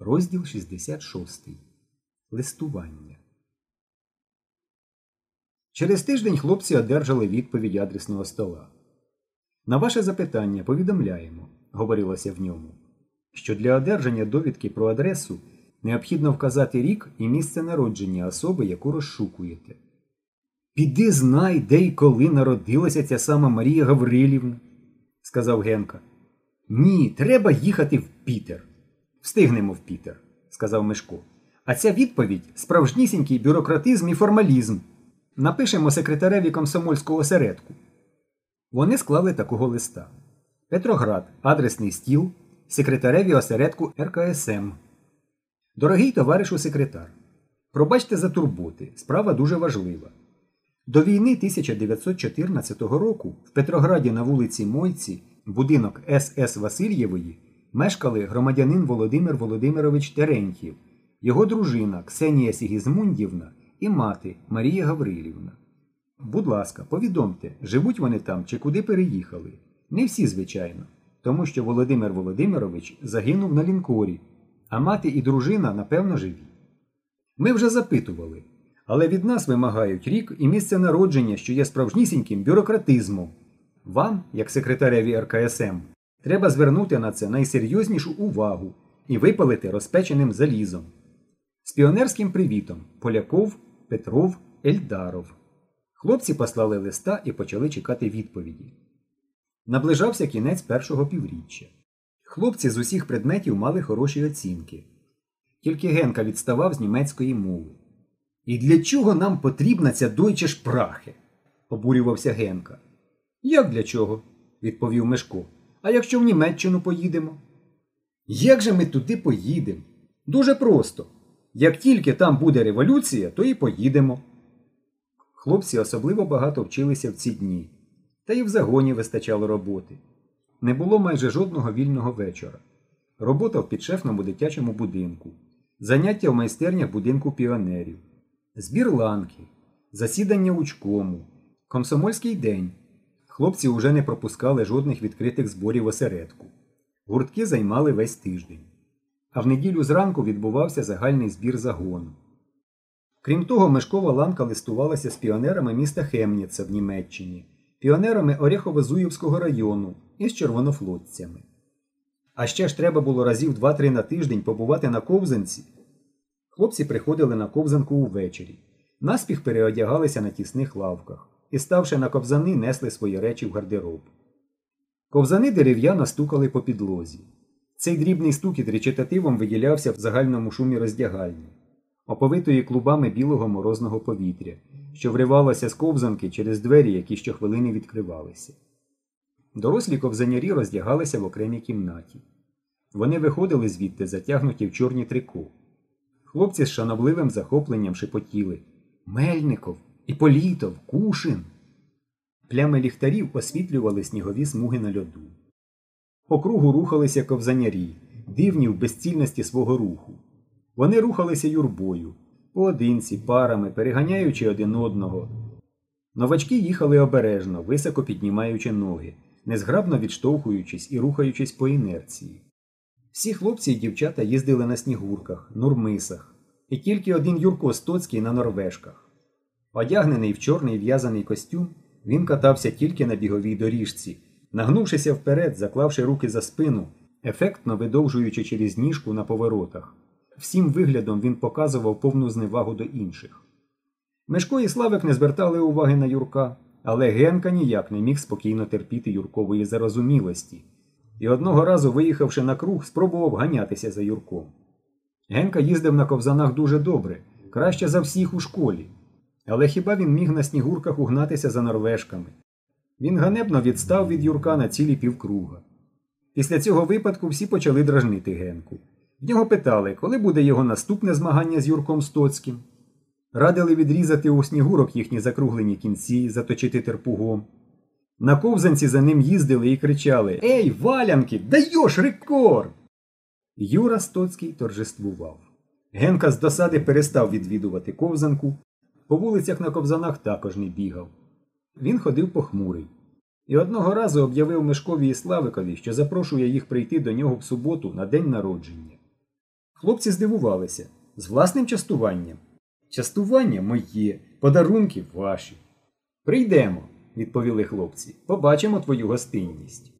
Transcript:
Розділ 66. Листування. Через тиждень хлопці одержали відповідь адресного стола. На ваше запитання повідомляємо, говорилося в ньому, що для одержання довідки про адресу необхідно вказати рік і місце народження особи, яку розшукуєте. Піди знай, де й коли народилася ця сама Марія Гаврилівна, сказав Генка. Ні, треба їхати в Пітер. Встигнемо в Пітер, сказав Мишко. А ця відповідь справжнісінький бюрократизм і формалізм. Напишемо секретареві комсомольського осередку. Вони склали такого листа. Петроград, адресний стіл, секретареві осередку РКСМ. Дорогий товаришу секретар, пробачте за турботи, справа дуже важлива. До війни 1914 року в Петрограді на вулиці Мойці, будинок СС Васильєвої, мешкали громадянин Володимир Володимирович Терентьєв, його дружина Ксенія Сігізмундівна і мати Марія Гаврилівна. Будь ласка, повідомте, живуть вони там чи куди переїхали. Не всі, звичайно, тому що Володимир Володимирович загинув на лінкорі, а мати і дружина, напевно, живі. Ми вже запитували, але від нас вимагають рік і місце народження, що є справжнісіньким бюрократизмом. Вам, як секретареві РКСМ, треба звернути на це найсерйознішу увагу і випалити розпеченим залізом. З піонерським привітом Поляков, Петров, Ельдаров. Хлопці послали листа і почали чекати відповіді. Наближався кінець першого півріччя. Хлопці з усіх предметів мали хороші оцінки. Тільки Генка відставав з німецької мови. І для чого нам потрібна ця дойче шпрахе? обурювався Генка. Як для чого? відповів Мишко. А якщо в Німеччину поїдемо? Як же ми туди поїдемо? Дуже просто. Як тільки там буде революція, то і поїдемо. Хлопці особливо багато вчилися в ці дні, та й в загоні вистачало роботи. Не було майже жодного вільного вечора. Робота в підшефному дитячому будинку, заняття в майстернях будинку піонерів, збір ланки, засідання учкому, комсомольський день. Хлопці уже не пропускали жодних відкритих зборів осередку. Гуртки займали весь тиждень. А в неділю зранку відбувався загальний збір загону. Крім того, Мешкова ланка листувалася з піонерами міста Хемніца в Німеччині, піонерами Орехово-Зуївського району і з червонофлотцями. А ще ж треба було разів два-три на тиждень побувати на ковзанці. Хлопці приходили на ковзанку увечері, наспіх переодягалися на тісних лавках і, ставши на ковзани, несли свої речі в гардероб. Ковзани дерев'яно стукали по підлозі. Цей дрібний стукіт речитативом виділявся в загальному шумі роздягальні, оповитої клубами білого морозного повітря, що вривалося з ковзанки через двері, які щохвилини відкривалися. Дорослі ковзанярі роздягалися в окремій кімнаті. Вони виходили звідти, затягнуті в чорні трико. Хлопці з шанобливим захопленням шепотіли Мельников, Іполітов, Кушин. Плями ліхтарів освітлювали снігові смуги на льоду. По кругу рухалися ковзанярі, дивні в безцільності свого руху. Вони рухалися юрбою, поодинці, парами, переганяючи один одного. Новачки їхали обережно, високо піднімаючи ноги, незграбно відштовхуючись і рухаючись по інерції. Всі хлопці і дівчата їздили на снігурках, нурмисах, і тільки один Юрко Стоцький на норвежках. Одягнений в чорний в'язаний костюм, він катався тільки на біговій доріжці, нагнувшися вперед, заклавши руки за спину, ефектно видовжуючи через ніжку на поворотах. Всім виглядом він показував повну зневагу до інших. Мешко і Славик не звертали уваги на Юрка, але Генка ніяк не міг спокійно терпіти Юркової зарозумілості, і одного разу, виїхавши на круг, спробував ганятися за Юрком. Генка їздив на ковзанах дуже добре, краще за всіх у школі. Але хіба він міг на снігурках угнатися за норвежками? Він ганебно відстав від Юрка на цілі півкруга. Після цього випадку всі почали дражнити Генку. В нього питали, коли буде його наступне змагання з Юрком Стоцьким. Радили відрізати у снігурок їхні закруглені кінці, заточити терпугом. На ковзанці за ним їздили і кричали Ей, валянки, даєш рекорд! Юра Стоцький торжествував. Генка з досади перестав відвідувати ковзанку, по вулицях на ковзанах також не бігав. Він ходив похмурий. І одного разу об'явив Мешкові і Славикові, що запрошує їх прийти до нього в суботу на день народження. Хлопці здивувалися з власним частуванням. Частування моє, подарунки ваші. Прийдемо, відповіли хлопці. Побачимо твою гостинність.